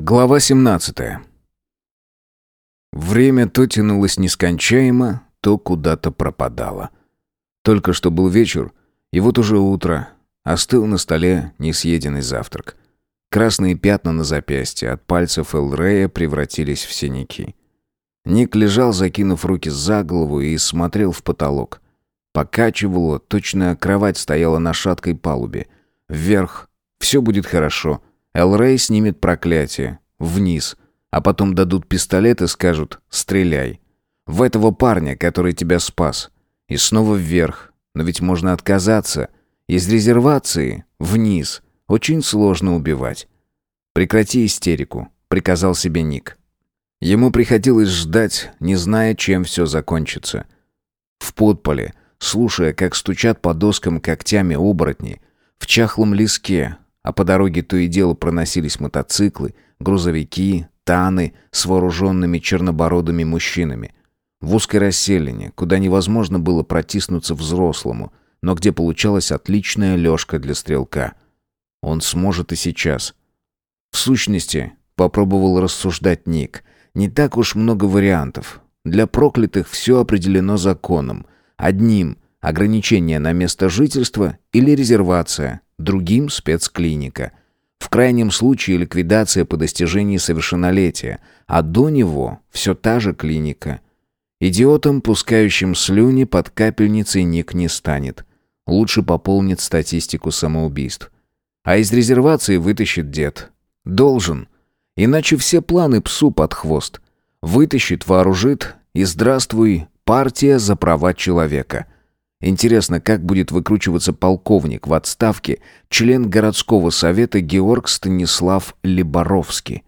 Глава 17. Время то тянулось нескончаемо, то куда-то пропадало. Только что был вечер, и вот уже утро. Остыл на столе несъеденный завтрак. Красные пятна на запястье от пальцев Элрея превратились в синяки. Ник лежал, закинув руки за голову и смотрел в потолок. Покачивало, точно кровать стояла на шаткой палубе. Вверх. Все будет хорошо. Элрей снимет проклятие. Вниз. А потом дадут пистолет и скажут «стреляй». В этого парня, который тебя спас. И снова вверх. Но ведь можно отказаться. Из резервации вниз. Очень сложно убивать. «Прекрати истерику», — приказал себе Ник. Ему приходилось ждать, не зная, чем все закончится. В подполе, слушая, как стучат по доскам когтями оборотни, в чахлом леске, а по дороге то и дело проносились мотоциклы, грузовики, таны с вооруженными чернобородыми мужчинами. В узкой расселине, куда невозможно было протиснуться взрослому, но где получалась отличная лёжка для стрелка. Он сможет и сейчас. В сущности, попробовал рассуждать Ник, не так уж много вариантов. Для проклятых все определено законом. Одним – ограничение на место жительства или резервация, другим – спецклиника. В крайнем случае ликвидация по достижении совершеннолетия, а до него все та же клиника. Идиотом, пускающим слюни под капельницей Ник не станет. Лучше пополнит статистику самоубийств. А из резервации вытащит дед. Должен. Иначе все планы псу под хвост. Вытащит, вооружит и здравствуй, партия за права человека – Интересно, как будет выкручиваться полковник в отставке, член городского совета Георг Станислав Либоровский.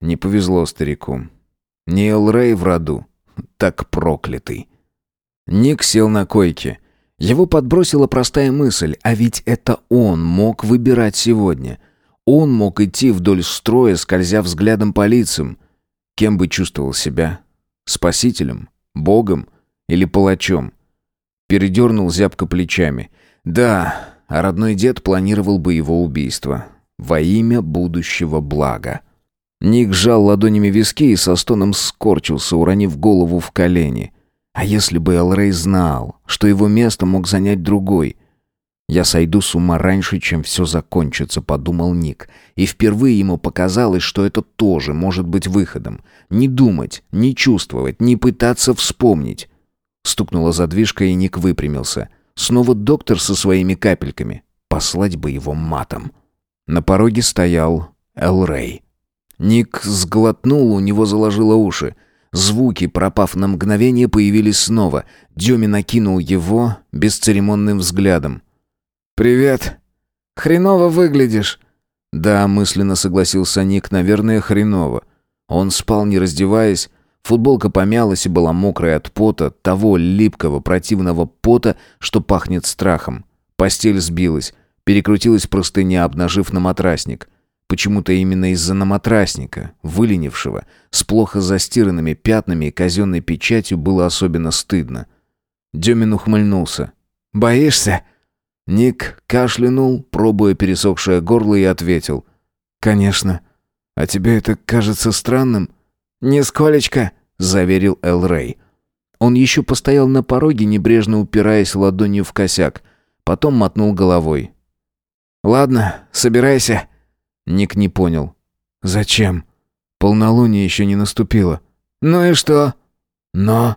Не повезло старику. Не Элрей в роду, так проклятый. Ник сел на койке. Его подбросила простая мысль, а ведь это он мог выбирать сегодня. Он мог идти вдоль строя, скользя взглядом по лицам. Кем бы чувствовал себя? Спасителем? Богом? Или палачом? Передернул зябко плечами. Да, а родной дед планировал бы его убийство. Во имя будущего блага. Ник сжал ладонями виски и со стоном скорчился, уронив голову в колени. А если бы Элрей знал, что его место мог занять другой? «Я сойду с ума раньше, чем все закончится», — подумал Ник. И впервые ему показалось, что это тоже может быть выходом. Не думать, не чувствовать, не пытаться вспомнить. Стукнула задвижка, и Ник выпрямился. Снова доктор со своими капельками. Послать бы его матом. На пороге стоял Эл Рэй. Ник сглотнул, у него заложило уши. Звуки, пропав на мгновение, появились снова. Дюми накинул его бесцеремонным взглядом. «Привет. Хреново выглядишь». «Да», — мысленно согласился Ник, — «наверное, хреново». Он спал, не раздеваясь, Футболка помялась и была мокрая от пота, того липкого противного пота, что пахнет страхом. Постель сбилась, перекрутилась простыня, обнажив на матрасник. Почему-то именно из-за наматрасника, выленившего, с плохо застиранными пятнами и казенной печатью было особенно стыдно. Демин ухмыльнулся. «Боишься?» Ник кашлянул, пробуя пересохшее горло, и ответил. «Конечно. А тебе это кажется странным?» «Нисколечко», — заверил Эл Рэй. Он еще постоял на пороге, небрежно упираясь ладонью в косяк. Потом мотнул головой. «Ладно, собирайся». Ник не понял. «Зачем? Полнолуние еще не наступило». «Ну и что?» «Но...»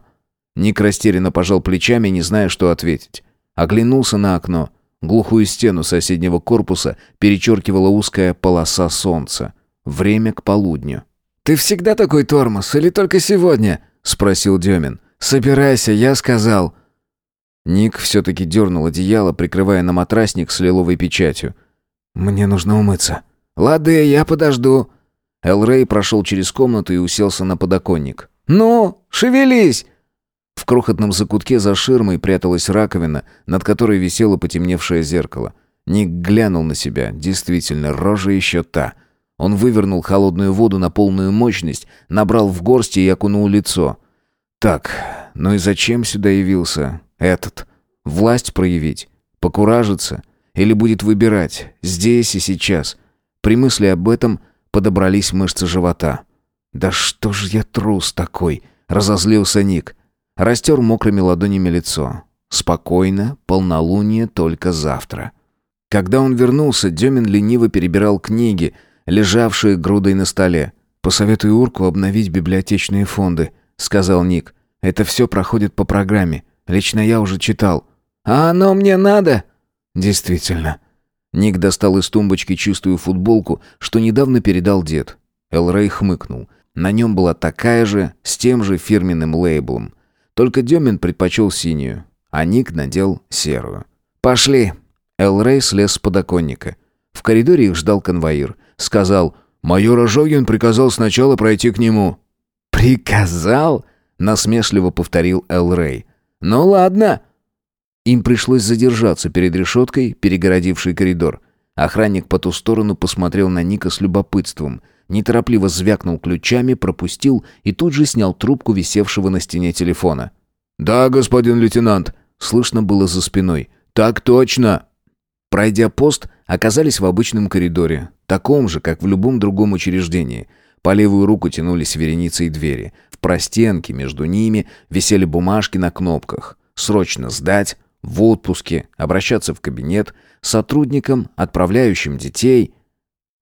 Ник растерянно пожал плечами, не зная, что ответить. Оглянулся на окно. Глухую стену соседнего корпуса перечеркивала узкая полоса солнца. Время к полудню. «Ты всегда такой тормоз или только сегодня?» — спросил Демин. «Собирайся, я сказал». Ник все-таки дернул одеяло, прикрывая на матрасник с лиловой печатью. «Мне нужно умыться». «Лады, я подожду». Эл прошел через комнату и уселся на подоконник. «Ну, шевелись!» В крохотном закутке за ширмой пряталась раковина, над которой висело потемневшее зеркало. Ник глянул на себя. Действительно, рожа еще та. Он вывернул холодную воду на полную мощность, набрал в горсти и окунул лицо. Так, ну и зачем сюда явился этот? Власть проявить? Покуражиться? Или будет выбирать? Здесь и сейчас? При мысли об этом подобрались мышцы живота. «Да что ж я трус такой!» — разозлился Ник. Растер мокрыми ладонями лицо. Спокойно, полнолуние только завтра. Когда он вернулся, Демин лениво перебирал книги, лежавшие грудой на столе. «Посоветую Урку обновить библиотечные фонды», — сказал Ник. «Это все проходит по программе. Лично я уже читал». «А оно мне надо?» «Действительно». Ник достал из тумбочки чистую футболку, что недавно передал дед. Элрей хмыкнул. На нем была такая же, с тем же фирменным лейблом. Только Демин предпочел синюю, а Ник надел серую. «Пошли!» Элрей слез с подоконника. В коридоре их ждал конвоир. Сказал, «Майор Ожогин приказал сначала пройти к нему». «Приказал?» — насмешливо повторил Элрей. «Ну ладно». Им пришлось задержаться перед решеткой, перегородившей коридор. Охранник по ту сторону посмотрел на Ника с любопытством — неторопливо звякнул ключами, пропустил и тут же снял трубку висевшего на стене телефона. «Да, господин лейтенант», — слышно было за спиной. «Так точно!» Пройдя пост, оказались в обычном коридоре, таком же, как в любом другом учреждении. По левую руку тянулись вереницы и двери. В простенке между ними висели бумажки на кнопках. «Срочно сдать», «В отпуске», «Обращаться в кабинет», «Сотрудникам», «Отправляющим детей»,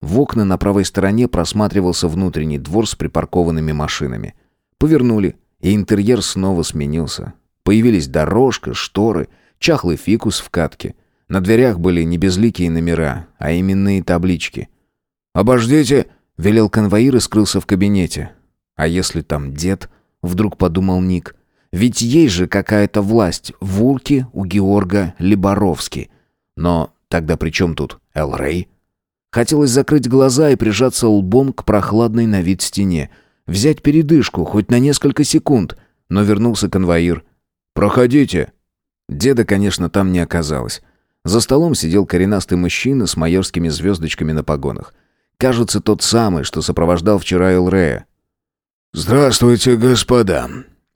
в окна на правой стороне просматривался внутренний двор с припаркованными машинами. Повернули, и интерьер снова сменился. Появились дорожка, шторы, чахлый фикус в катке. На дверях были не безликие номера, а именные таблички. «Обождите!» — велел конвоир и скрылся в кабинете. «А если там дед?» — вдруг подумал Ник. «Ведь есть же какая-то власть в Урке у Георга Либоровски. Но тогда при чем тут Эл Рэй?» Хотелось закрыть глаза и прижаться лбом к прохладной на вид стене. Взять передышку, хоть на несколько секунд. Но вернулся конвоир. «Проходите!» Деда, конечно, там не оказалось. За столом сидел коренастый мужчина с майорскими звездочками на погонах. Кажется, тот самый, что сопровождал вчера Элрея. «Здравствуйте, господа.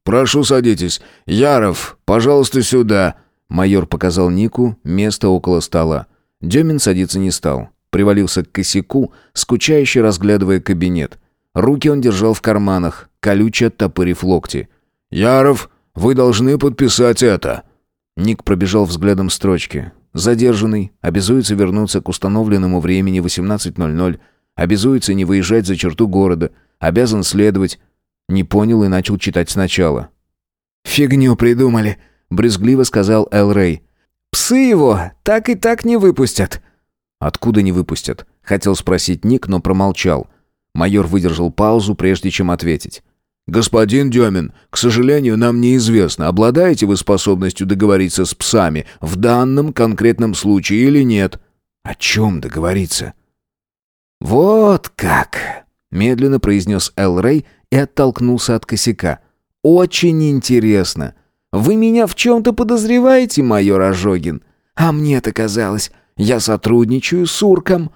Прошу садитесь. Яров, пожалуйста, сюда!» Майор показал Нику место около стола. Демин садиться не стал привалился к косяку, скучающе разглядывая кабинет. Руки он держал в карманах, колюче оттопырив локти. «Яров, вы должны подписать это!» Ник пробежал взглядом строчки. Задержанный, обязуется вернуться к установленному времени 18.00, обязуется не выезжать за черту города, обязан следовать. Не понял и начал читать сначала. «Фигню придумали», — брезгливо сказал Эл Рэй. «Псы его так и так не выпустят». «Откуда не выпустят?» Хотел спросить Ник, но промолчал. Майор выдержал паузу, прежде чем ответить. «Господин Демин, к сожалению, нам неизвестно, обладаете вы способностью договориться с псами в данном конкретном случае или нет». «О чем договориться?» «Вот как!» — медленно произнес Эл Рэй и оттолкнулся от косяка. «Очень интересно. Вы меня в чем-то подозреваете, майор Ожогин? А мне-то казалось, я сотрудничаю с Урком».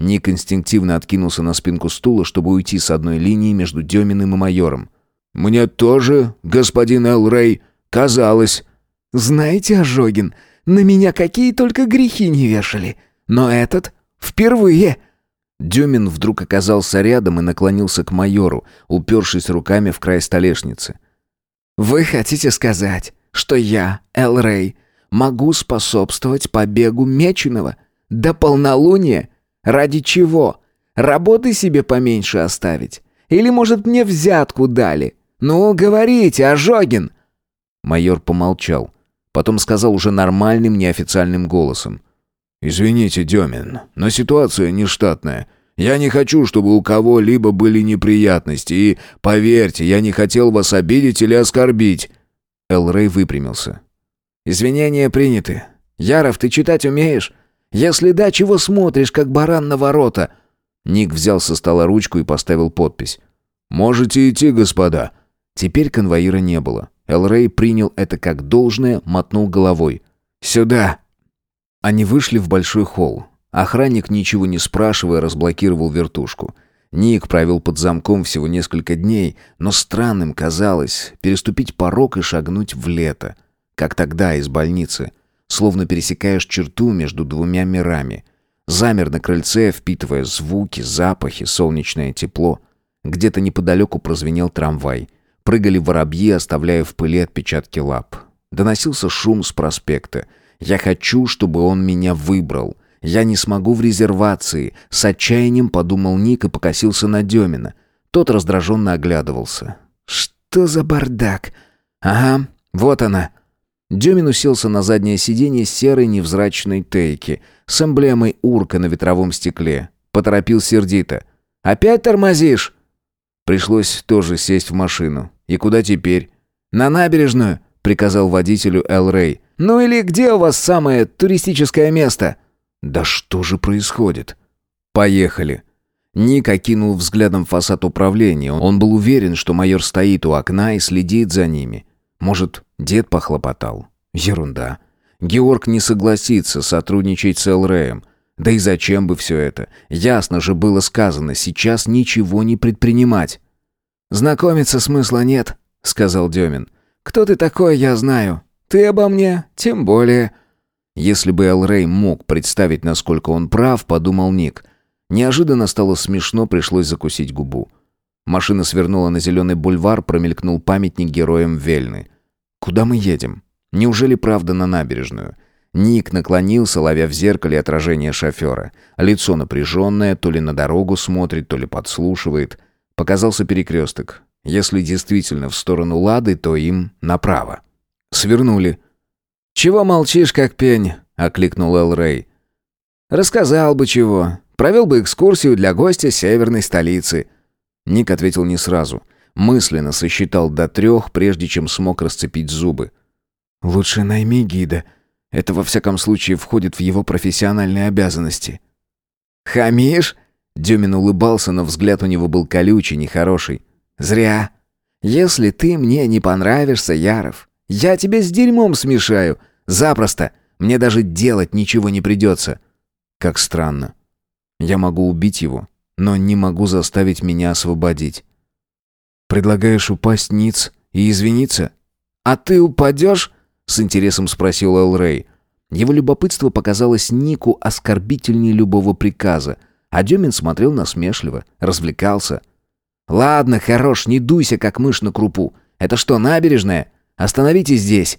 Ник инстинктивно откинулся на спинку стула, чтобы уйти с одной линии между Деминым и майором. «Мне тоже, господин Эл Рэй, казалось». «Знаете, Ожогин, на меня какие только грехи не вешали. Но этот впервые...» Демин вдруг оказался рядом и наклонился к майору, упершись руками в край столешницы. «Вы хотите сказать, что я, Эл Рэй, могу способствовать побегу Меченого? До полнолуния? Ради чего? Работы себе поменьше оставить? Или, может, мне взятку дали? Ну, говорите, Ожогин!» Майор помолчал. Потом сказал уже нормальным, неофициальным голосом. «Извините, Демин, но ситуация нештатная. Я не хочу, чтобы у кого-либо были неприятности, и, поверьте, я не хотел вас обидеть или оскорбить». Эл Рэй выпрямился. «Извинения приняты. Яров, ты читать умеешь? Если да, чего смотришь, как баран на ворота?» Ник взял со стола ручку и поставил подпись. «Можете идти, господа». Теперь конвоира не было. Элрей принял это как должное, мотнул головой. «Сюда!» Они вышли в большой холл. Охранник, ничего не спрашивая, разблокировал вертушку. Ник провел под замком всего несколько дней, но странным казалось переступить порог и шагнуть в лето — как тогда из больницы, словно пересекаешь черту между двумя мирами. Замер на крыльце, впитывая звуки, запахи, солнечное тепло. Где-то неподалеку прозвенел трамвай. Прыгали воробьи, оставляя в пыли отпечатки лап. Доносился шум с проспекта. «Я хочу, чтобы он меня выбрал. Я не смогу в резервации», — с отчаянием подумал Ник и покосился на Демина. Тот раздраженно оглядывался. «Что за бардак?» «Ага, вот она». Демин уселся на заднее сиденье серой невзрачной тейки с эмблемой урка на ветровом стекле. Поторопил сердито. «Опять тормозишь?» Пришлось тоже сесть в машину. «И куда теперь?» «На набережную», — приказал водителю Эл Рэй. «Ну или где у вас самое туристическое место?» «Да что же происходит?» «Поехали». Ник окинул взглядом фасад управления. Он был уверен, что майор стоит у окна и следит за ними. Может, дед похлопотал? Ерунда. Георг не согласится сотрудничать с Элреем. Да и зачем бы все это? Ясно же было сказано, сейчас ничего не предпринимать. «Знакомиться смысла нет», — сказал Демин. «Кто ты такой, я знаю. Ты обо мне, тем более». Если бы Элрей мог представить, насколько он прав, подумал Ник. Неожиданно стало смешно, пришлось закусить губу. Машина свернула на зеленый бульвар, промелькнул памятник героям Вельны. «Куда мы едем? Неужели правда на набережную?» Ник наклонился, ловя в зеркале отражение шофера. Лицо напряженное, то ли на дорогу смотрит, то ли подслушивает. Показался перекресток. Если действительно в сторону Лады, то им направо. Свернули. «Чего молчишь, как пень?» — окликнул Эл Рэй. «Рассказал бы чего. Провел бы экскурсию для гостя северной столицы». Ник ответил не сразу. Мысленно сосчитал до трех, прежде чем смог расцепить зубы. «Лучше найми гида. Это во всяком случае входит в его профессиональные обязанности». «Хамишь?» Дюмин улыбался, но взгляд у него был колючий, нехороший. «Зря. Если ты мне не понравишься, Яров, я тебе с дерьмом смешаю. Запросто. Мне даже делать ничего не придется». «Как странно. Я могу убить его, но не могу заставить меня освободить. Предлагаешь упасть ниц и извиниться? А ты упадешь? С интересом спросил Эл Рэй. Его любопытство показалось Нику оскорбительнее любого приказа, а Демин смотрел насмешливо, развлекался. «Ладно, хорош, не дуйся, как мышь на крупу. Это что, набережная? Остановитесь здесь!»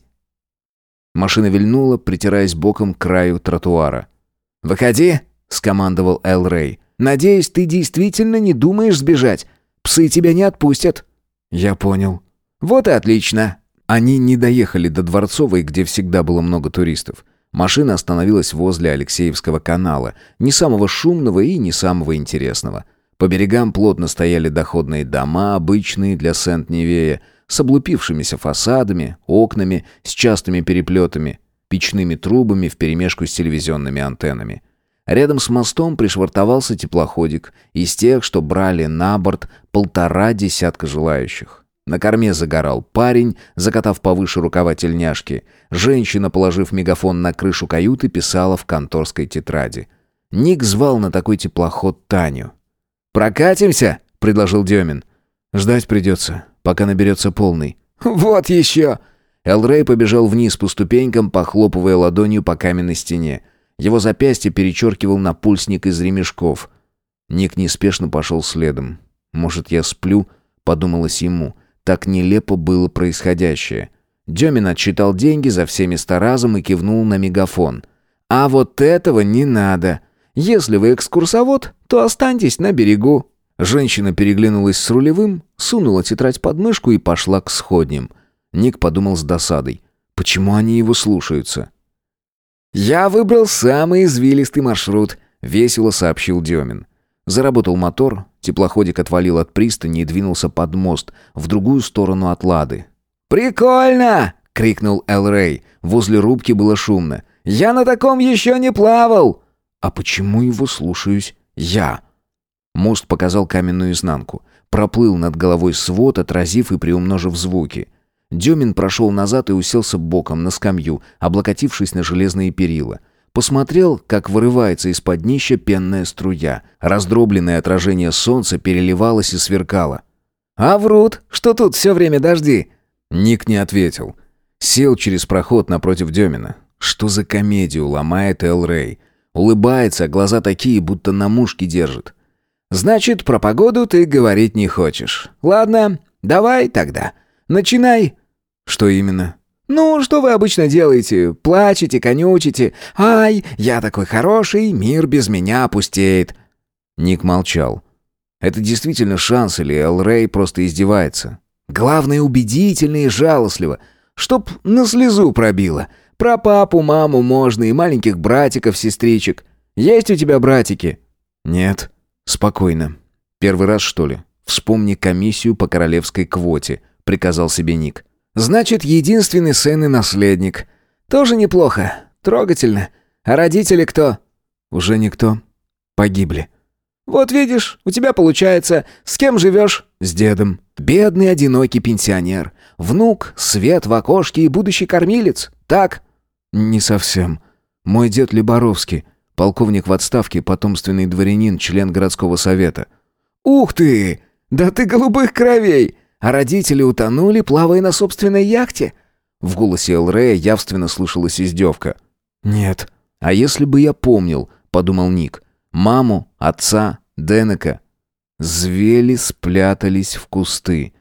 Машина вильнула, притираясь боком к краю тротуара. «Выходи!» скомандовал Эл Рэй. «Надеюсь, ты действительно не думаешь сбежать. Псы тебя не отпустят». «Я понял». «Вот и отлично». Они не доехали до Дворцовой, где всегда было много туристов. Машина остановилась возле Алексеевского канала, не самого шумного и не самого интересного. По берегам плотно стояли доходные дома, обычные для Сент-Невея, с облупившимися фасадами, окнами, с частыми переплетами, печными трубами вперемешку с телевизионными антеннами. Рядом с мостом пришвартовался теплоходик из тех, что брали на борт полтора десятка желающих. На корме загорал парень, закатав повыше рукава тельняшки. Женщина, положив мегафон на крышу каюты, писала в конторской тетради. Ник звал на такой теплоход Таню. «Прокатимся?» — предложил Демин. «Ждать придется, пока наберется полный». «Вот еще!» Элрей побежал вниз по ступенькам, похлопывая ладонью по каменной стене. Его запястье перечеркивал напульсник из ремешков. Ник неспешно пошел следом. «Может, я сплю?» — подумалось ему. Так нелепо было происходящее. Демин отсчитал деньги за все места разом и кивнул на мегафон. «А вот этого не надо. Если вы экскурсовод, то останьтесь на берегу». Женщина переглянулась с рулевым, сунула тетрадь под мышку и пошла к сходням. Ник подумал с досадой. «Почему они его слушаются?» «Я выбрал самый извилистый маршрут», — весело сообщил Демин. Заработал мотор, теплоходик отвалил от пристани и двинулся под мост, в другую сторону от Лады. «Прикольно!» — крикнул Эл Рэй. Возле рубки было шумно. «Я на таком еще не плавал!» «А почему его слушаюсь я?» Мост показал каменную изнанку. Проплыл над головой свод, отразив и приумножив звуки. Демин прошел назад и уселся боком на скамью, облокотившись на железные перила. Посмотрел, как вырывается из-под днища пенная струя. Раздробленное отражение солнца переливалось и сверкало. «А врут, что тут все время дожди?» Ник не ответил. Сел через проход напротив Демина. Что за комедию ломает Эл Рэй? Улыбается, глаза такие, будто на мушке держит. «Значит, про погоду ты говорить не хочешь. Ладно, давай тогда. Начинай». «Что именно?» «Ну, что вы обычно делаете? Плачете, конючите. Ай, я такой хороший, мир без меня опустеет». Ник молчал. Это действительно шанс или Эл Рэй просто издевается? Главное, убедительно и жалостливо. Чтоб на слезу пробило. Про папу, маму можно и маленьких братиков, сестричек. Есть у тебя братики?» «Нет». «Спокойно. Первый раз, что ли? Вспомни комиссию по королевской квоте», — приказал себе Ник. «Значит, единственный сын и наследник. Тоже неплохо. Трогательно. А родители кто?» «Уже никто. Погибли». «Вот видишь, у тебя получается. С кем живешь?» «С дедом». «Бедный одинокий пенсионер. Внук, свет в окошке и будущий кормилец. Так?» «Не совсем. Мой дед Леборовский, полковник в отставке, потомственный дворянин, член городского совета». «Ух ты! Да ты голубых кровей! А родители утонули, плавая на собственной яхте?» В голосе Элрея явственно слышалась издевка. «Нет». «А если бы я помнил», — подумал Ник, — «маму, отца, Денека». Звели спрятались в кусты.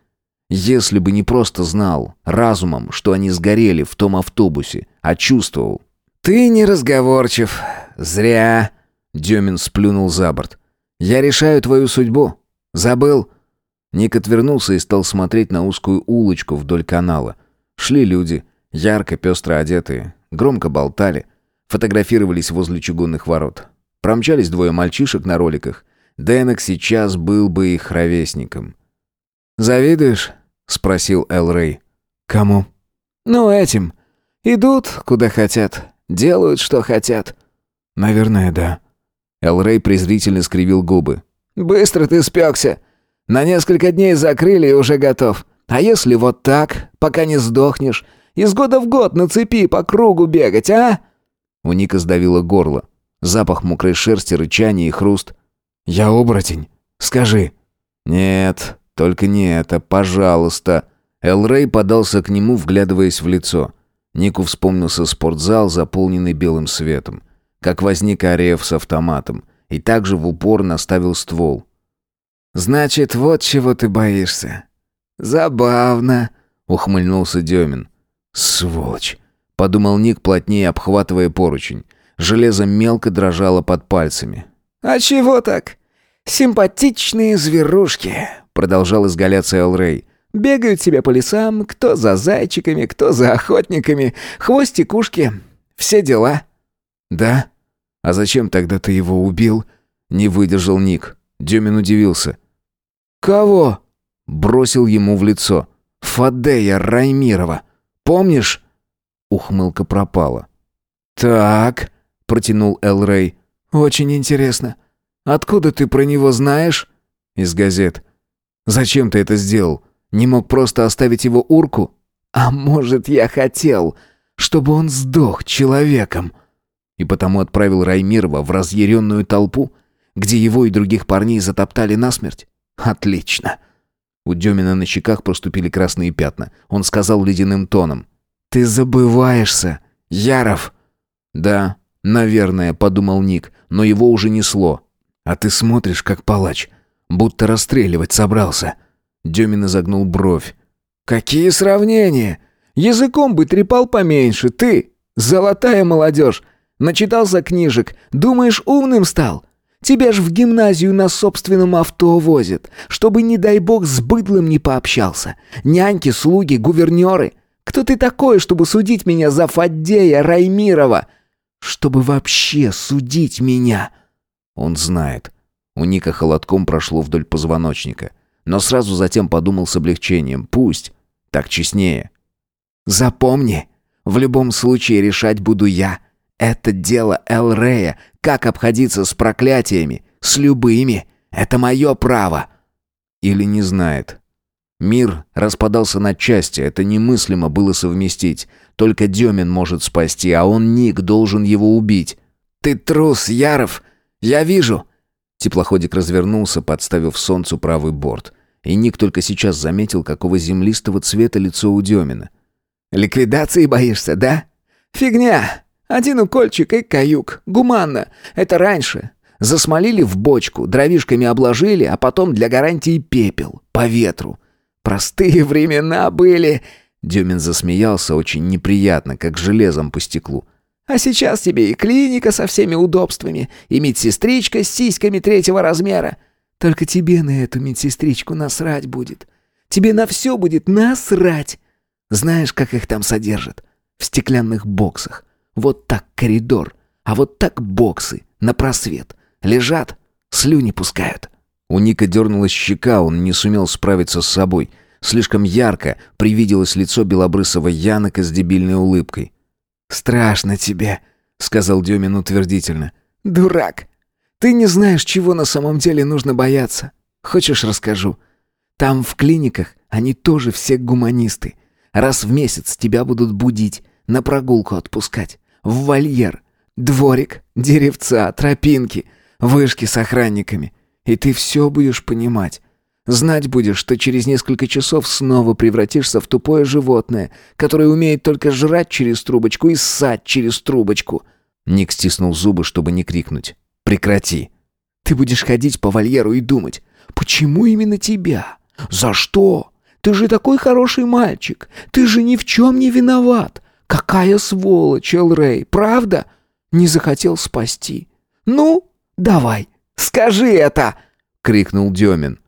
Если бы не просто знал, разумом, что они сгорели в том автобусе, а чувствовал. «Ты неразговорчив. Зря!» Демин сплюнул за борт. «Я решаю твою судьбу. Забыл?» Ник отвернулся и стал смотреть на узкую улочку вдоль канала. Шли люди, ярко, пестро одетые, громко болтали, фотографировались возле чугунных ворот. Промчались двое мальчишек на роликах. Дэнок сейчас был бы их ровесником. «Завидуешь?» спросил Эл Рэй. Кому? Ну, этим. Идут куда хотят, делают что хотят. Наверное, да. Эл Рэй презрительно скривил губы. Быстро ты спекся. На несколько дней закрыли и уже готов. А если вот так, пока не сдохнешь, из года в год на цепи по кругу бегать, а? У Ника сдавило горло. Запах мокрой шерсти, рычание и хруст. «Я оборотень. Скажи». «Нет, только не это, пожалуйста. Эл Рэй подался к нему, вглядываясь в лицо. Нику вспомнился спортзал, заполненный белым светом. Как возник Ареев с автоматом. И также в упор наставил ствол. «Значит, вот чего ты боишься». «Забавно», — ухмыльнулся Демин. «Сволочь», — подумал Ник, плотнее обхватывая поручень. Железо мелко дрожало под пальцами. «А чего так? Симпатичные зверушки», продолжал изгаляться Эл Рэй. «Бегают себе по лесам, кто за зайчиками, кто за охотниками, хвостик ушки, все дела». «Да? А зачем тогда ты его убил?» Не выдержал Ник. Дюмин удивился. «Кого?» Бросил ему в лицо. «Фадея Раймирова. Помнишь?» Ухмылка пропала. «Так», — протянул Эл Рэй. «Очень интересно. Откуда ты про него знаешь?» «Из газет. Зачем ты это сделал? Не мог просто оставить его урку? А может, я хотел, чтобы он сдох человеком? И потому отправил Раймирова в разъяренную толпу, где его и других парней затоптали насмерть? Отлично. У Демина на щеках проступили красные пятна. Он сказал ледяным тоном. «Ты забываешься, Яров!» «Да, наверное», — подумал Ник, но его уже несло. «А ты смотришь, как палач будто расстреливать собрался. Демин изогнул бровь. «Какие сравнения? Языком бы трепал поменьше, ты, золотая молодежь. Начитался книжек, думаешь, умным стал? Тебя ж в гимназию на собственном авто возят, чтобы, не дай бог, с быдлом не пообщался. Няньки, слуги, гувернеры. Кто ты такой, чтобы судить меня за Фаддея Раймирова? Чтобы вообще судить меня?» Он знает. У Ника холодком прошло вдоль позвоночника. Но сразу затем подумал с облегчением. Пусть. Так честнее. «Запомни, в любом случае решать буду я. Это дело Эл Рея, как обходиться с проклятиями, с любыми. Это мое право». Или не знает. Мир распадался на части, это немыслимо было совместить. Только Демин может спасти, а он, Ник, должен его убить. «Ты трус, Яров! Я вижу! Теплоходик развернулся, подставив солнцу правый борт. И Ник только сейчас заметил, какого землистого цвета лицо у Демина. «Ликвидации боишься, да? Фигня! Один укольчик и каюк. Гуманно. Это раньше. Засмолили в бочку, дровишками обложили, а потом для гарантии пепел. По ветру. Простые времена были. Дюмин засмеялся очень неприятно, как железом по стеклу. А сейчас тебе и клиника со всеми удобствами, и медсестричка с сиськами третьего размера. Только тебе на эту медсестричку насрать будет. Тебе на все будет насрать. Знаешь, как их там содержат? В стеклянных боксах. Вот так коридор, а вот так боксы, на просвет. Лежат, слюни пускают. У Ника дернулась щека, он не сумел справиться с собой. Слишком ярко привиделось лицо белобрысого Янока с дебильной улыбкой. «Страшно тебе», — сказал Демин утвердительно. «Дурак! Ты не знаешь, чего на самом деле нужно бояться. Хочешь, расскажу? Там, в клиниках, они тоже все гуманисты. Раз в месяц тебя будут будить, на прогулку отпускать, в вольер. Дворик, деревца, тропинки, вышки с охранниками. И ты все будешь понимать. Знать будешь, что через несколько часов снова превратишься в тупое животное, которое умеет только жрать через трубочку и ссать через трубочку». Ник стиснул зубы, чтобы не крикнуть. «Прекрати!» «Ты будешь ходить по вольеру и думать, почему именно тебя? За что? Ты же такой хороший мальчик. Ты же ни в чем не виноват. Какая сволочь, Элрей, правда? Не захотел спасти. Ну, давай, скажи это!» — крикнул Демин.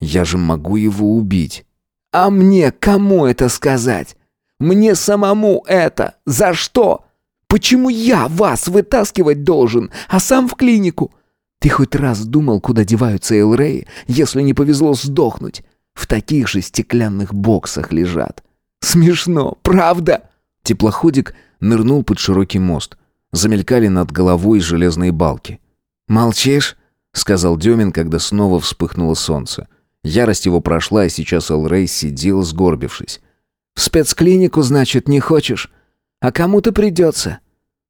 Я же могу его убить. А мне кому это сказать? Мне самому это. За что? Почему я вас вытаскивать должен, а сам в клинику? Ты хоть раз думал, куда деваются Элреи, если не повезло сдохнуть? В таких же стеклянных боксах лежат. Смешно, правда? Теплоходик нырнул под широкий мост. Замелькали над головой железные балки. «Молчишь?» — сказал Демин, когда снова вспыхнуло солнце. Ярость его прошла, и сейчас Элрей сидел, сгорбившись. «В спецклинику, значит, не хочешь? А кому-то придется.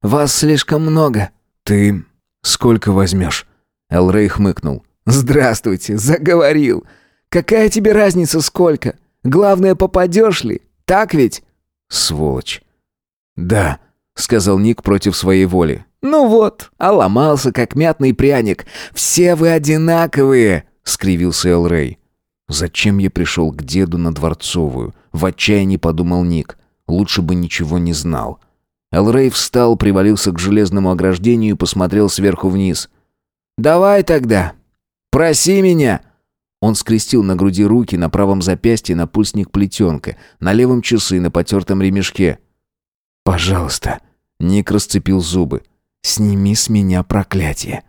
Вас слишком много». «Ты сколько возьмешь?» Элрей хмыкнул. «Здравствуйте, заговорил. Какая тебе разница сколько? Главное, попадешь ли? Так ведь?» «Сволочь». «Да», — сказал Ник против своей воли. «Ну вот, а ломался, как мятный пряник. Все вы одинаковые», — скривился Элрей. Зачем я пришел к деду на Дворцовую? В отчаянии подумал Ник. Лучше бы ничего не знал. Элрей встал, привалился к железному ограждению и посмотрел сверху вниз. «Давай тогда. Проси меня». Он скрестил на груди руки, на правом запястье напульсник плетенка, на левом часы на потертом ремешке. «Пожалуйста». Ник расцепил зубы. «Сними с меня проклятие».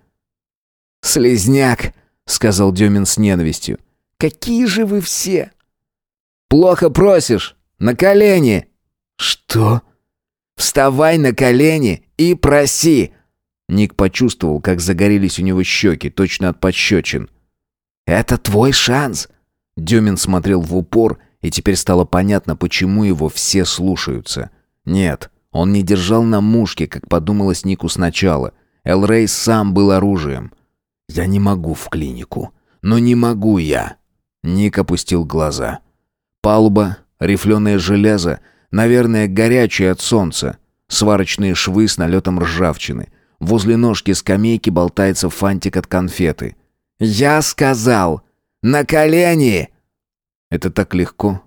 «Слизняк», — сказал Демин с ненавистью. Какие же вы все!» «Плохо просишь! На колени!» «Что?» «Вставай на колени и проси!» Ник почувствовал, как загорелись у него щеки, точно от пощечин. «Это твой шанс!» Дюмин смотрел в упор, и теперь стало понятно, почему его все слушаются. Нет, он не держал на мушке, как подумалось Нику сначала. Элрей сам был оружием. «Я не могу в клинику. Но не могу я!» Ник опустил глаза. Палуба, рифленое железо, наверное, горячее от солнца. Сварочные швы с налетом ржавчины. Возле ножки скамейки болтается фантик от конфеты. «Я сказал! На колени!» Это так легко.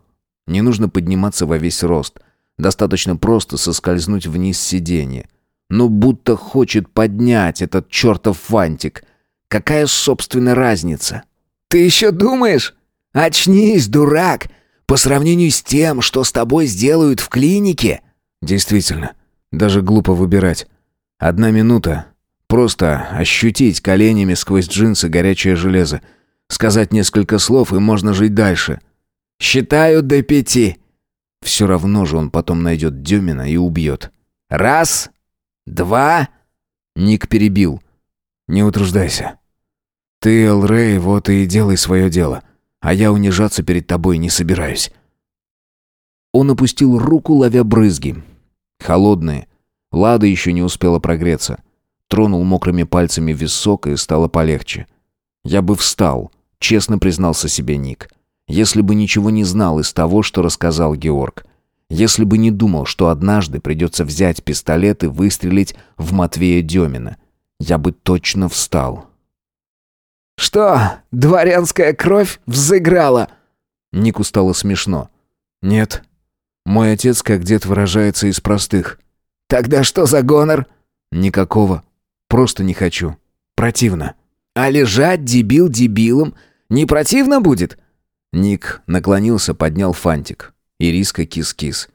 Не нужно подниматься во весь рост. Достаточно просто соскользнуть вниз сиденья. Но будто хочет поднять этот чертов фантик. Какая, собственно, разница? «Ты еще думаешь?» «Очнись, дурак! По сравнению с тем, что с тобой сделают в клинике!» «Действительно, даже глупо выбирать. Одна минута. Просто ощутить коленями сквозь джинсы горячее железо. Сказать несколько слов, и можно жить дальше. Считаю до пяти!» Все равно же он потом найдет Демина и убьет. «Раз, два...» Ник перебил. «Не утруждайся. Ты, Эл Рэй, вот и делай свое дело а я унижаться перед тобой не собираюсь». Он опустил руку, ловя брызги. Холодные. Лада еще не успела прогреться. Тронул мокрыми пальцами висок, и стало полегче. «Я бы встал», — честно признался себе Ник. «Если бы ничего не знал из того, что рассказал Георг. Если бы не думал, что однажды придется взять пистолет и выстрелить в Матвея Демина, я бы точно встал. «Что, дворянская кровь взыграла?» Нику стало смешно. «Нет. Мой отец, как дед выражается, из простых». «Тогда что за гонор?» «Никакого. Просто не хочу. Противно». «А лежать дебил дебилом не противно будет?» Ник наклонился, поднял фантик. Ириска кис-кис.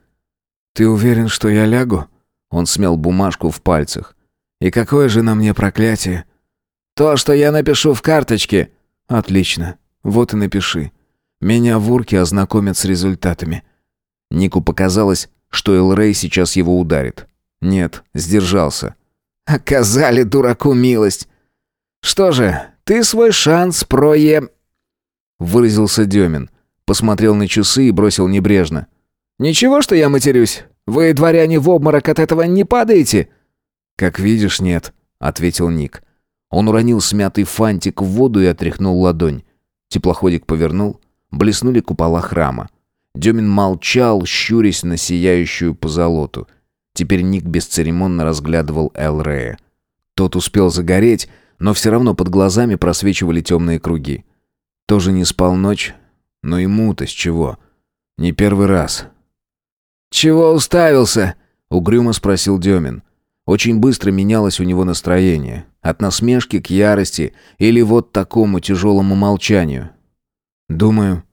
«Ты уверен, что я лягу?» Он смял бумажку в пальцах. «И какое же на мне проклятие?» «То, что я напишу в карточке». «Отлично. Вот и напиши. Меня в урке ознакомят с результатами». Нику показалось, что Элрей сейчас его ударит. Нет, сдержался. «Оказали дураку милость. Что же, ты свой шанс прое...» Выразился Демин. Посмотрел на часы и бросил небрежно. «Ничего, что я матерюсь? Вы, дворяне, в обморок от этого не падаете?» «Как видишь, нет», — ответил Ник. Он уронил смятый фантик в воду и отряхнул ладонь. Теплоходик повернул, блеснули купола храма. Демин молчал, щурясь на сияющую позолоту. Теперь Ник бесцеремонно разглядывал Эл Тот успел загореть, но все равно под глазами просвечивали темные круги. Тоже не спал ночь, но ему-то с чего? Не первый раз. «Чего уставился?» — угрюмо спросил Демин. Очень быстро менялось у него настроение. От насмешки к ярости или вот такому тяжелому молчанию. «Думаю,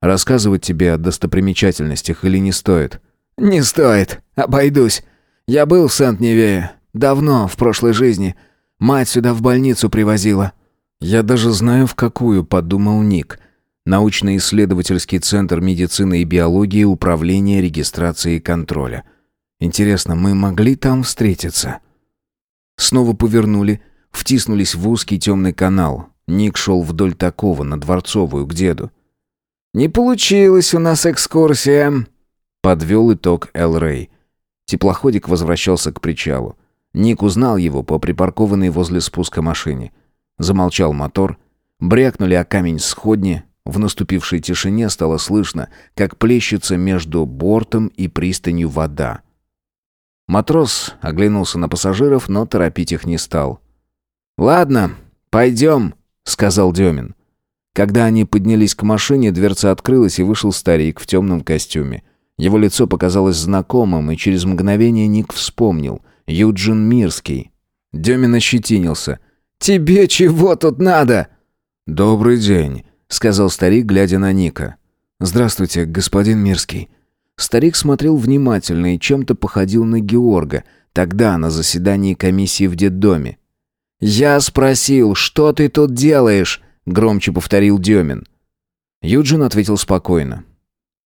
рассказывать тебе о достопримечательностях или не стоит?» «Не стоит. Обойдусь. Я был в Сент-Невее. Давно, в прошлой жизни. Мать сюда в больницу привозила». «Я даже знаю, в какую», — подумал Ник — Научно-исследовательский центр медицины и биологии Управления регистрации и контроля. Интересно, мы могли там встретиться? Снова повернули, втиснулись в узкий темный канал. Ник шел вдоль такого, на Дворцовую, к деду. «Не получилась у нас экскурсия», — подвел итог Эл Рэй. Теплоходик возвращался к причалу. Ник узнал его по припаркованной возле спуска машине. Замолчал мотор, брякнули о камень сходни, в наступившей тишине стало слышно, как плещется между бортом и пристанью вода. Матрос оглянулся на пассажиров, но торопить их не стал. «Ладно, пойдем», — сказал Демин. Когда они поднялись к машине, дверца открылась, и вышел старик в темном костюме. Его лицо показалось знакомым, и через мгновение Ник вспомнил. Юджин Мирский. Демин ощетинился. «Тебе чего тут надо?» «Добрый день», сказал старик, глядя на Ника. «Здравствуйте, господин Мирский». Старик смотрел внимательно и чем-то походил на Георга, тогда на заседании комиссии в детдоме. «Я спросил, что ты тут делаешь?» — громче повторил Демин. Юджин ответил спокойно.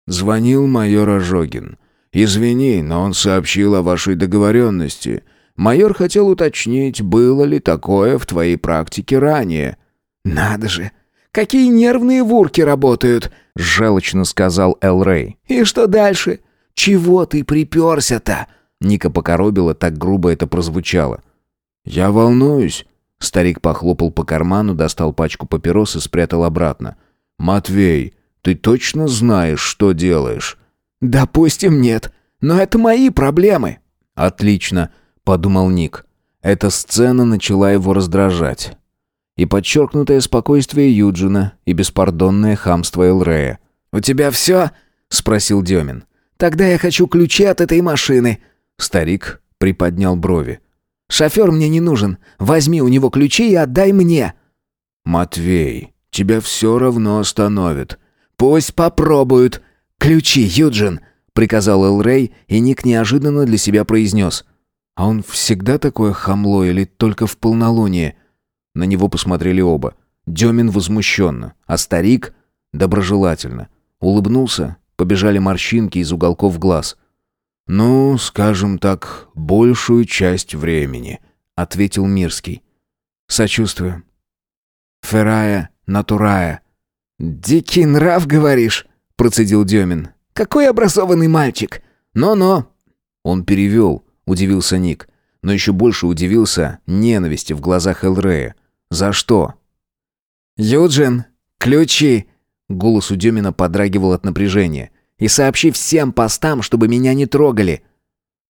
«Звонил майор Ожогин. Извини, но он сообщил о вашей договоренности. Майор хотел уточнить, было ли такое в твоей практике ранее». «Надо же! Какие нервные вурки работают!» — желчно сказал Эл Рэй. «И что дальше? Чего ты приперся-то?» Ника покоробила, так грубо это прозвучало. «Я волнуюсь». Старик похлопал по карману, достал пачку папирос и спрятал обратно. «Матвей, ты точно знаешь, что делаешь?» «Допустим, нет. Но это мои проблемы». «Отлично», — подумал Ник. Эта сцена начала его раздражать и подчеркнутое спокойствие Юджина, и беспардонное хамство Элрея. «У тебя все?» — спросил Демин. «Тогда я хочу ключи от этой машины». Старик приподнял брови. «Шофер мне не нужен. Возьми у него ключи и отдай мне». «Матвей, тебя все равно остановят». «Пусть попробуют. Ключи, Юджин», — приказал Элрей, и Ник неожиданно для себя произнес. «А он всегда такое хамло или только в полнолуние?» На него посмотрели оба. Демин возмущенно, а старик доброжелательно. Улыбнулся, побежали морщинки из уголков глаз. «Ну, скажем так, большую часть времени», — ответил Мирский. «Сочувствую. Ферая, натурая». «Дикий нрав, говоришь?» — процедил Демин. «Какой образованный мальчик! Но-но!» Он перевел, удивился Ник, но еще больше удивился ненависти в глазах Элрея. «За что?» «Юджин, ключи!» Голос у Демина подрагивал от напряжения. и сообщи всем постам, чтобы меня не трогали».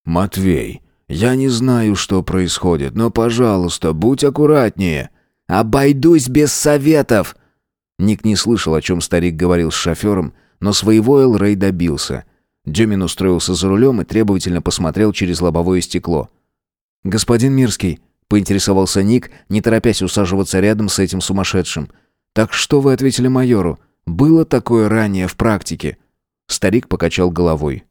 «Матвей, я не знаю, что происходит, но, пожалуйста, будь аккуратнее». «Обойдусь без советов!» Ник не слышал, о чем старик говорил с шофером, но своего Элрей добился. Демин устроился за рулем и требовательно посмотрел через лобовое стекло. «Господин Мирский», — поинтересовался Ник, не торопясь усаживаться рядом с этим сумасшедшим. «Так что вы ответили майору? Было такое ранее в практике?» Старик покачал головой.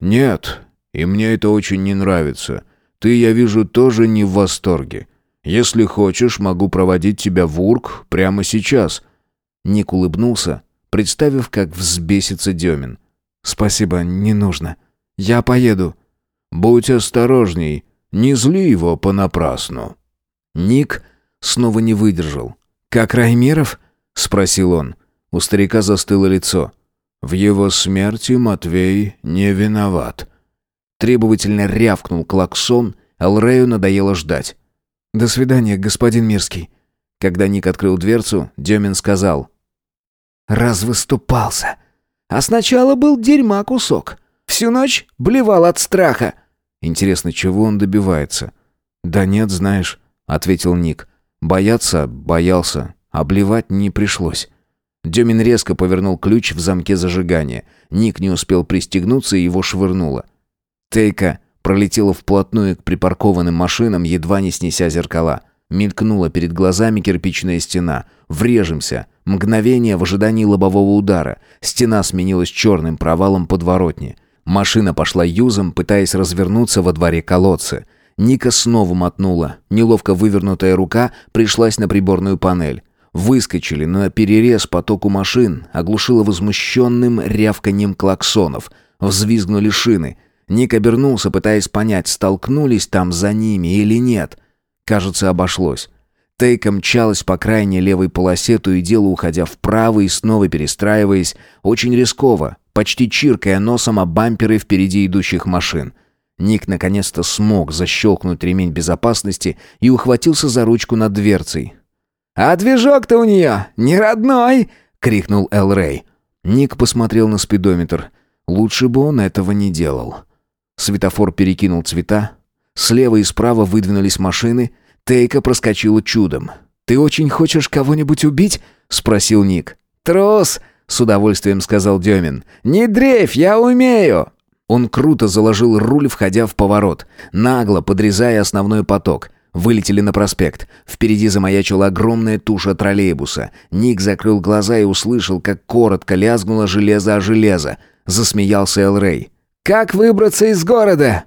«Нет, и мне это очень не нравится. Ты, я вижу, тоже не в восторге. Если хочешь, могу проводить тебя в Урк прямо сейчас». Ник улыбнулся, представив, как взбесится Демин. «Спасибо, не нужно. Я поеду». «Будь осторожней, не зли его понапрасну». Ник снова не выдержал. «Как Раймиров?» — спросил он. У старика застыло лицо. «В его смерти Матвей не виноват». Требовательно рявкнул клаксон, Алрею надоело ждать. «До свидания, господин Мирский». Когда Ник открыл дверцу, Демин сказал. «Развыступался. А сначала был дерьма кусок. Всю ночь блевал от страха». «Интересно, чего он добивается?» «Да нет, знаешь», — ответил Ник. «Бояться боялся, а не пришлось». Демин резко повернул ключ в замке зажигания. Ник не успел пристегнуться и его швырнуло. Тейка пролетела вплотную к припаркованным машинам, едва не снеся зеркала. Мелькнула перед глазами кирпичная стена. Врежемся. Мгновение в ожидании лобового удара. Стена сменилась черным провалом подворотни. Машина пошла юзом, пытаясь развернуться во дворе колодца. Ника снова мотнула. Неловко вывернутая рука пришлась на приборную панель. Выскочили на перерез потоку машин, оглушило возмущенным рявканьем клаксонов. Взвизгнули шины. Ник обернулся, пытаясь понять, столкнулись там за ними или нет. Кажется, обошлось. Тейка мчалась по крайней левой полосе, то и дело уходя вправо и снова перестраиваясь, очень рисково, почти чиркая носом о бамперы впереди идущих машин. Ник наконец-то смог защелкнуть ремень безопасности и ухватился за ручку над дверцей. «А движок-то у нее не родной!» — крикнул Эл Рэй. Ник посмотрел на спидометр. Лучше бы он этого не делал. Светофор перекинул цвета. Слева и справа выдвинулись машины. Тейка проскочила чудом. «Ты очень хочешь кого-нибудь убить?» — спросил Ник. «Трус!» — с удовольствием сказал Демин. «Не дрейф, я умею!» Он круто заложил руль, входя в поворот, нагло подрезая основной поток. Вылетели на проспект. Впереди замаячила огромная туша троллейбуса. Ник закрыл глаза и услышал, как коротко лязгнуло железо о железо. Засмеялся Эл Рэй. «Как выбраться из города?»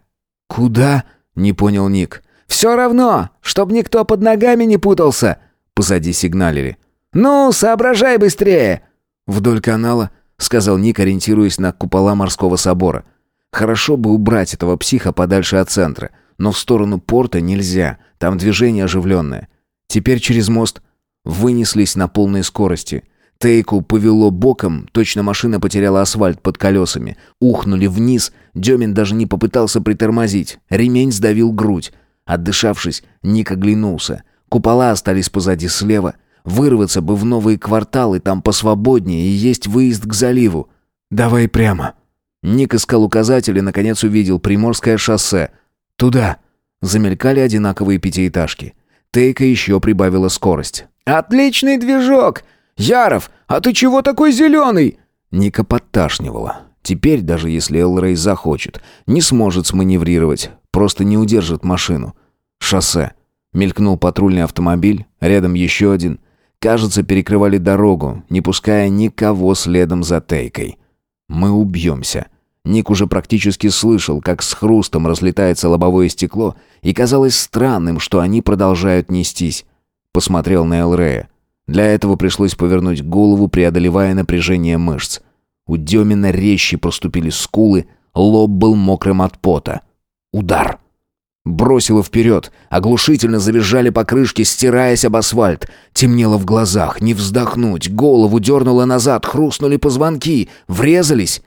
«Куда?» — не понял Ник. «Все равно, чтоб никто под ногами не путался!» Позади сигналили. «Ну, соображай быстрее!» «Вдоль канала», — сказал Ник, ориентируясь на купола морского собора. «Хорошо бы убрать этого психа подальше от центра, но в сторону порта нельзя, там движение оживленное. Теперь через мост вынеслись на полной скорости. Тейку повело боком, точно машина потеряла асфальт под колесами. Ухнули вниз, Демин даже не попытался притормозить. Ремень сдавил грудь. Отдышавшись, Ник оглянулся. Купола остались позади слева. Вырваться бы в новые кварталы, там посвободнее и есть выезд к заливу. «Давай прямо». Ник искал указатель и, наконец, увидел Приморское шоссе. «Туда». Замелькали одинаковые пятиэтажки. Тейка еще прибавила скорость. «Отличный движок! «Яров, а ты чего такой зеленый?» Ника подташнивала. Теперь, даже если Элрей захочет, не сможет сманеврировать, просто не удержит машину. Шоссе. Мелькнул патрульный автомобиль, рядом еще один. Кажется, перекрывали дорогу, не пуская никого следом за Тейкой. Мы убьемся. Ник уже практически слышал, как с хрустом разлетается лобовое стекло, и казалось странным, что они продолжают нестись. Посмотрел на Элрея. Для этого пришлось повернуть голову, преодолевая напряжение мышц. У Демина резче проступили скулы, лоб был мокрым от пота. Удар. Бросило вперед, оглушительно завизжали покрышки, стираясь об асфальт. Темнело в глазах, не вздохнуть, голову дернуло назад, хрустнули позвонки, врезались.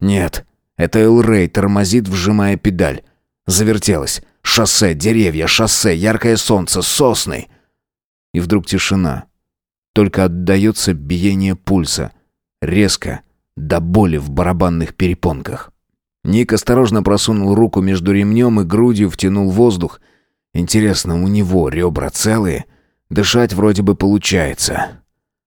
Нет, это Элрей тормозит, вжимая педаль. Завертелось. Шоссе, деревья, шоссе, яркое солнце, сосны. И вдруг тишина. Только отдается биение пульса. Резко, до боли в барабанных перепонках. Ник осторожно просунул руку между ремнем и грудью втянул воздух. Интересно, у него ребра целые? Дышать вроде бы получается.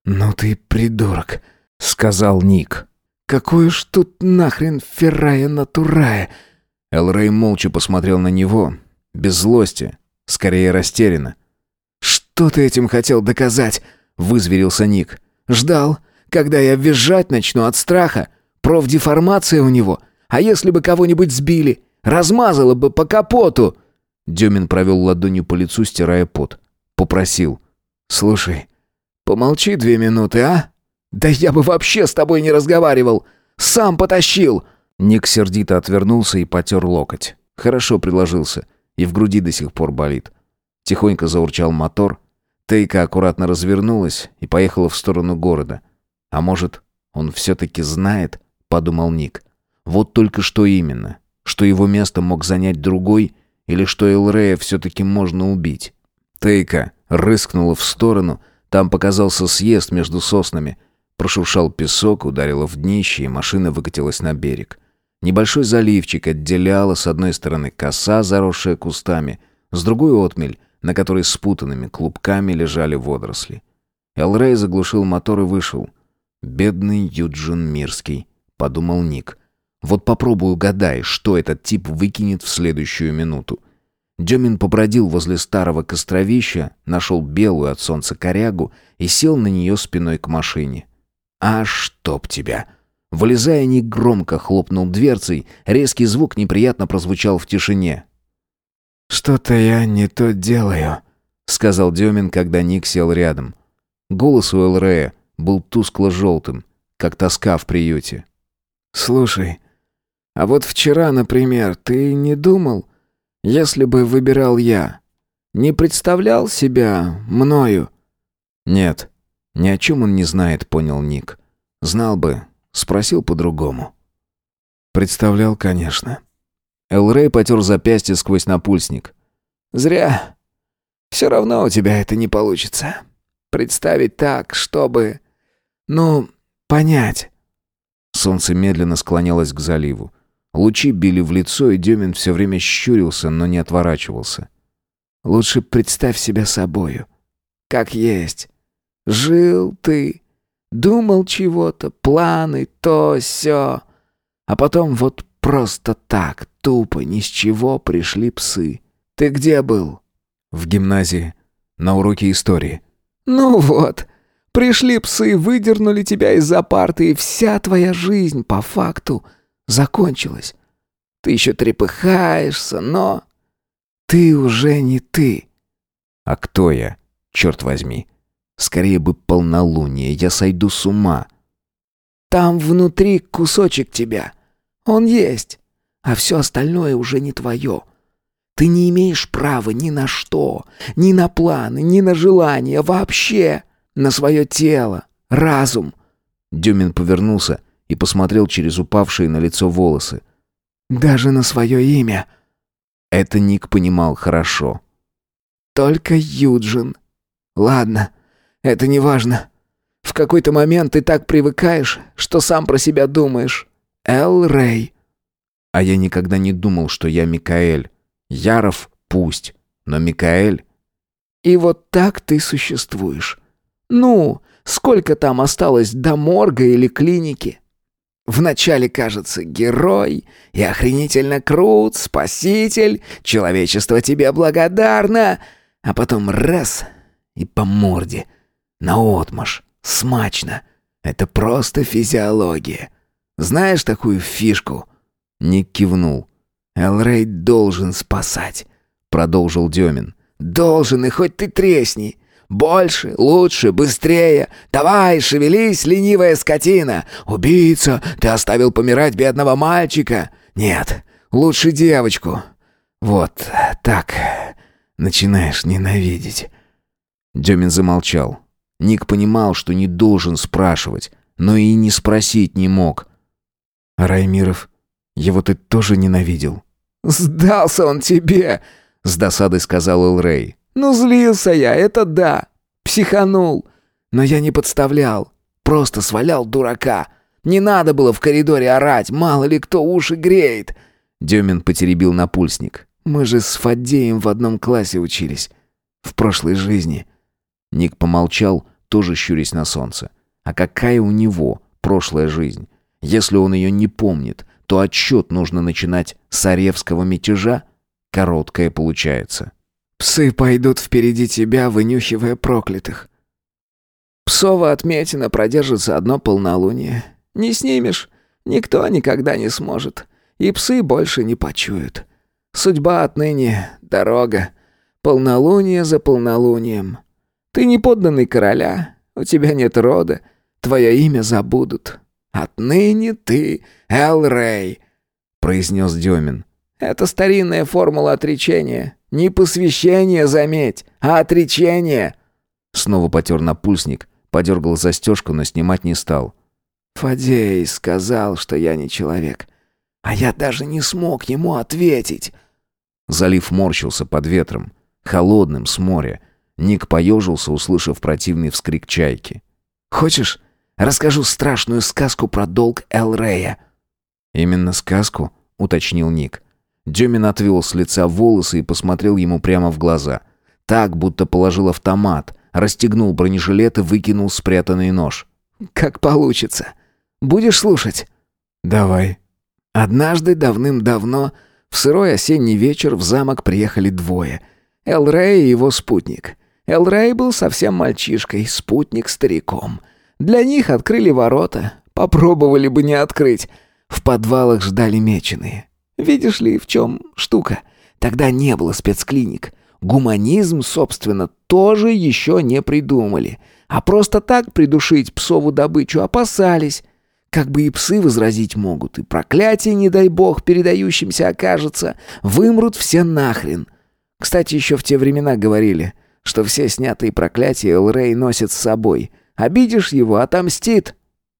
«Ну ты придурок», — сказал Ник. «Какой уж тут нахрен феррая-натурая?» Элрей молча посмотрел на него, без злости, скорее растерянно. «Что ты этим хотел доказать?» — вызверился Ник. «Ждал, когда я визжать начну от страха. Профдеформация у него. А если бы кого-нибудь сбили? Размазало бы по капоту!» Демин провел ладонью по лицу, стирая пот. Попросил. «Слушай, помолчи две минуты, а? Да я бы вообще с тобой не разговаривал! Сам потащил!» Ник сердито отвернулся и потер локоть. Хорошо приложился, и в груди до сих пор болит. Тихонько заурчал мотор. Тейка аккуратно развернулась и поехала в сторону города. «А может, он все-таки знает?» — подумал Ник. «Вот только что именно. Что его место мог занять другой, или что Элрея все-таки можно убить?» Тейка рыскнула в сторону, там показался съезд между соснами. Прошуршал песок, ударило в днище, и машина выкатилась на берег. Небольшой заливчик отделяла с одной стороны коса, заросшая кустами, с другой отмель, на которой спутанными клубками лежали водоросли. Элрей заглушил мотор и вышел. «Бедный Юджин Мирский», — подумал Ник. «Вот попробую угадай, что этот тип выкинет в следующую минуту». Демин побродил возле старого костровища, нашел белую от солнца корягу и сел на нее спиной к машине. «А чтоб тебя!» Вылезая, Ник громко хлопнул дверцей, резкий звук неприятно прозвучал в тишине. «Что-то я не то делаю», — сказал Демин, когда Ник сел рядом. Голос у Элрея был тускло-желтым, как тоска в приюте. «Слушай, а вот вчера, например, ты не думал, если бы выбирал я, не представлял себя мною?» «Нет, ни о чем он не знает», — понял Ник. «Знал бы, спросил по-другому». «Представлял, конечно». Элрей потер запястье сквозь напульсник. «Зря. Все равно у тебя это не получится. Представить так, чтобы... Ну, понять». Солнце медленно склонялось к заливу. Лучи били в лицо, и Демин все время щурился, но не отворачивался. «Лучше представь себя собою. Как есть. Жил ты, думал чего-то, планы, то, все, А потом вот просто так, тупо, ни с чего пришли псы. Ты где был?» «В гимназии. На уроке истории». «Ну вот. Пришли псы, выдернули тебя из-за парты, и вся твоя жизнь, по факту, закончилась. Ты еще трепыхаешься, но... Ты уже не ты». «А кто я, черт возьми? Скорее бы полнолуние, я сойду с ума». «Там внутри кусочек тебя. Он есть а все остальное уже не твое. Ты не имеешь права ни на что, ни на планы, ни на желания, вообще на свое тело, разум». Дюмин повернулся и посмотрел через упавшие на лицо волосы. «Даже на свое имя». Это Ник понимал хорошо. «Только Юджин. Ладно, это не важно. В какой-то момент ты так привыкаешь, что сам про себя думаешь. Эл Рэй. А я никогда не думал, что я Микаэль. Яров пусть, но Микаэль... И вот так ты существуешь. Ну, сколько там осталось до морга или клиники? Вначале кажется герой и охренительно крут, спаситель, человечество тебе благодарно, а потом раз и по морде, наотмашь, смачно. Это просто физиология. Знаешь такую фишку? Ник кивнул. «Элрей должен спасать», — продолжил Демин. «Должен, и хоть ты тресни. Больше, лучше, быстрее. Давай, шевелись, ленивая скотина. Убийца, ты оставил помирать бедного мальчика. Нет, лучше девочку. Вот так начинаешь ненавидеть». Демин замолчал. Ник понимал, что не должен спрашивать, но и не спросить не мог. «Раймиров его ты тоже ненавидел». «Сдался он тебе!» — с досадой сказал Элрей. «Ну, злился я, это да. Психанул. Но я не подставлял. Просто свалял дурака. Не надо было в коридоре орать, мало ли кто уши греет!» Демин потеребил напульсник. «Мы же с Фаддеем в одном классе учились. В прошлой жизни». Ник помолчал, тоже щурясь на солнце. А какая у него прошлая жизнь? Если он ее не помнит, то отчет нужно начинать с Оревского мятежа? Короткое получается. «Псы пойдут впереди тебя, вынюхивая проклятых. Псова отметина продержится одно полнолуние. Не снимешь, никто никогда не сможет. И псы больше не почуют. Судьба отныне — дорога. Полнолуние за полнолунием. Ты не подданный короля, у тебя нет рода, твое имя забудут. Отныне ты Эл Рэй», — произнес Демин. «Это старинная формула отречения. Не посвящение, заметь, а отречение». Снова потер напульсник, подергал застежку, но снимать не стал. «Фадей сказал, что я не человек, а я даже не смог ему ответить». Залив морщился под ветром, холодным, с моря. Ник поежился, услышав противный вскрик чайки. «Хочешь, расскажу страшную сказку про долг Эл Рея?» «Именно сказку?» — уточнил Ник. Демин отвел с лица волосы и посмотрел ему прямо в глаза. Так, будто положил автомат, расстегнул бронежилет и выкинул спрятанный нож. «Как получится. Будешь слушать?» «Давай». Однажды, давным-давно, в сырой осенний вечер в замок приехали двое. Эл и его спутник. Эл был совсем мальчишкой, спутник стариком. Для них открыли ворота. Попробовали бы не открыть. В подвалах ждали меченые. Видишь ли, в чем штука? Тогда не было спецклиник. Гуманизм, собственно, тоже еще не придумали. А просто так придушить псову добычу опасались. Как бы и псы возразить могут, и проклятие, не дай бог, передающимся окажется, вымрут все нахрен. Кстати, еще в те времена говорили, что все снятые проклятия Элрей носит с собой. Обидишь его, отомстит.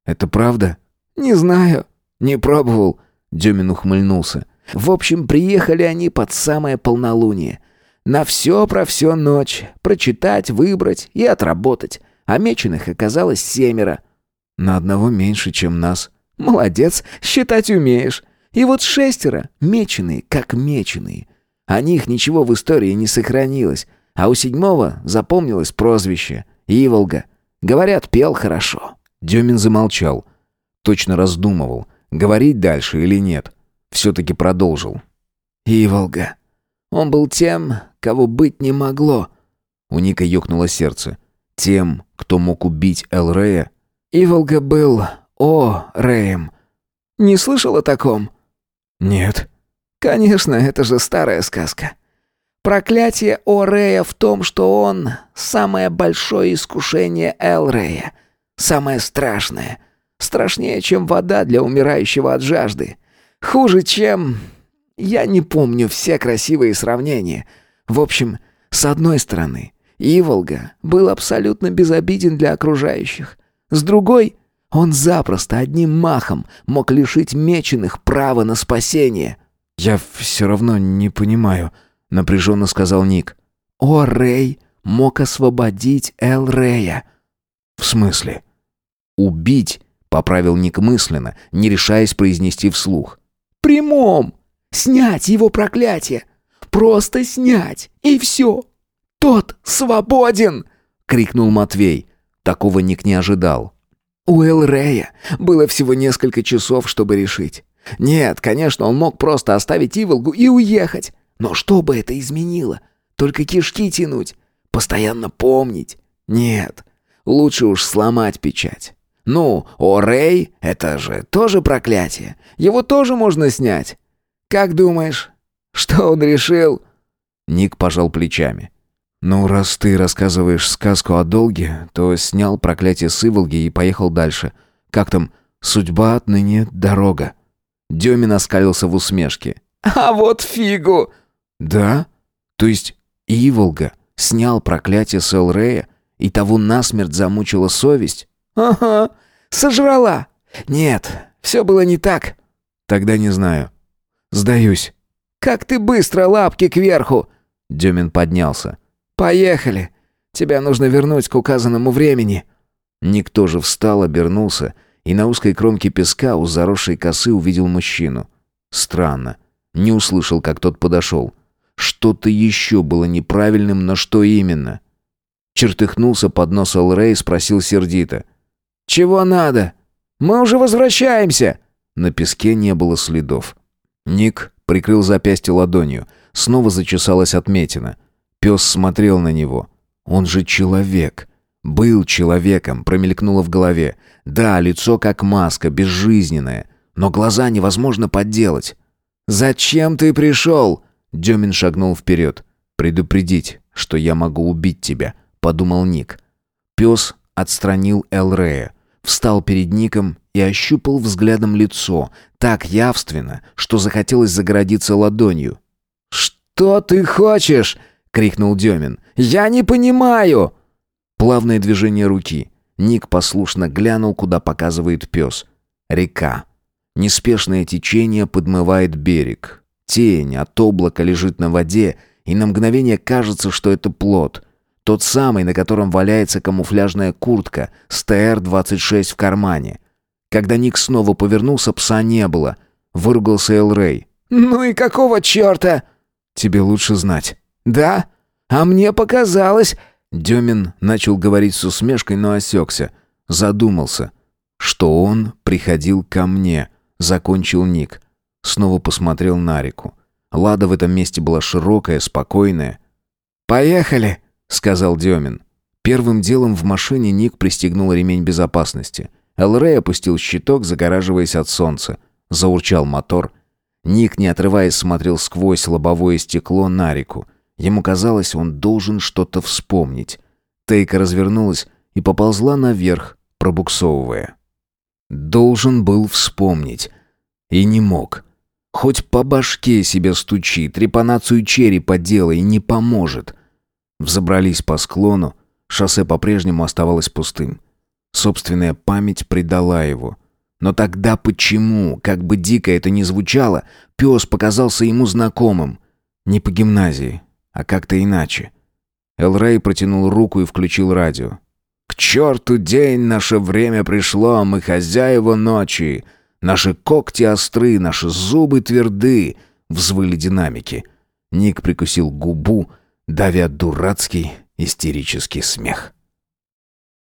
Это правда? Не знаю. Не пробовал. Дюмин ухмыльнулся. В общем, приехали они под самое полнолуние. На все про все ночь. Прочитать, выбрать и отработать. А меченых оказалось семеро. На одного меньше, чем нас. Молодец, считать умеешь. И вот шестеро, меченые, как меченые. О них ничего в истории не сохранилось. А у седьмого запомнилось прозвище — Иволга. Говорят, пел хорошо. Демин замолчал. Точно раздумывал, говорить дальше или нет. Все-таки продолжил. «Иволга. Он был тем, кого быть не могло». У Ника ёкнуло сердце. Тем, кто мог убить Эл Рея? Иволга был О Рэем. Не слышал о таком? Нет. Конечно, это же старая сказка. Проклятие О Орея в том, что он — самое большое искушение Элрея. Самое страшное. Страшнее, чем вода для умирающего от жажды. Хуже, чем... Я не помню все красивые сравнения. В общем, с одной стороны, Иволга был абсолютно безобиден для окружающих. С другой, он запросто одним махом мог лишить меченых права на спасение. «Я все равно не понимаю», — напряженно сказал Ник. «О, Рэй мог освободить Эл Рэя». «В смысле?» «Убить», — поправил Ник мысленно, не решаясь произнести вслух. «Прямом! Снять его проклятие! Просто снять, и все! Тот свободен!» — крикнул Матвей. Такого Ник не ожидал. У Эл Рэя было всего несколько часов, чтобы решить. Нет, конечно, он мог просто оставить Иволгу и уехать. Но что бы это изменило? Только кишки тянуть? Постоянно помнить? Нет, лучше уж сломать печать. Ну, о Рэй, это же тоже проклятие. Его тоже можно снять. Как думаешь, что он решил?» Ник пожал плечами. «Ну, раз ты рассказываешь сказку о долге, то снял проклятие с и поехал дальше. Как там? Судьба отныне дорога». Демин оскалился в усмешке. «А вот фигу!» «Да? То есть Иволга снял проклятие с Элрея, и того насмерть замучила совесть?» «Ага, сожрала. Нет, все было не так». «Тогда не знаю. Сдаюсь». «Как ты быстро, лапки кверху!» Демин поднялся. «Поехали. Тебя нужно вернуть к указанному времени». Ник тоже встал, обернулся и на узкой кромке песка у заросшей косы увидел мужчину. Странно. Не услышал, как тот подошел. Что-то еще было неправильным, но что именно? Чертыхнулся под нос Элрей и спросил сердито. «Чего надо? Мы уже возвращаемся!» На песке не было следов. Ник прикрыл запястье ладонью. Снова зачесалась отметина. Пес смотрел на него. Он же человек. Был человеком, промелькнуло в голове. Да, лицо как маска, безжизненное. Но глаза невозможно подделать. «Зачем ты пришел?» Демин шагнул вперед. «Предупредить, что я могу убить тебя», — подумал Ник. Пес отстранил Элрея, встал перед Ником и ощупал взглядом лицо, так явственно, что захотелось загородиться ладонью. «Что ты хочешь?» — крикнул Демин. «Я не понимаю!» Плавное движение руки. Ник послушно глянул, куда показывает пес. Река. Неспешное течение подмывает берег. Тень от облака лежит на воде, и на мгновение кажется, что это плод. Тот самый, на котором валяется камуфляжная куртка с ТР-26 в кармане. Когда Ник снова повернулся, пса не было. Выругался Элрей. «Ну и какого черта?» «Тебе лучше знать». «Да? А мне показалось...» Демин начал говорить с усмешкой, но осекся. Задумался. Что он приходил ко мне. Закончил Ник. Снова посмотрел на реку. Лада в этом месте была широкая, спокойная. «Поехали!» — сказал Демин. Первым делом в машине Ник пристегнул ремень безопасности. Элрей опустил щиток, загораживаясь от солнца. Заурчал мотор. Ник, не отрываясь, смотрел сквозь лобовое стекло на реку. Ему казалось, он должен что-то вспомнить. Тейка развернулась и поползла наверх, пробуксовывая. Должен был вспомнить. И не мог. Хоть по башке себе стучи, трепанацию черепа делай, не поможет. Взобрались по склону, шоссе по-прежнему оставалось пустым. Собственная память предала его. Но тогда почему, как бы дико это ни звучало, пес показался ему знакомым? Не по гимназии, а как-то иначе. Элрей протянул руку и включил радио. «К черту день, наше время пришло, мы хозяева ночи. Наши когти остры, наши зубы тверды», — взвыли динамики. Ник прикусил губу, давя дурацкий истерический смех.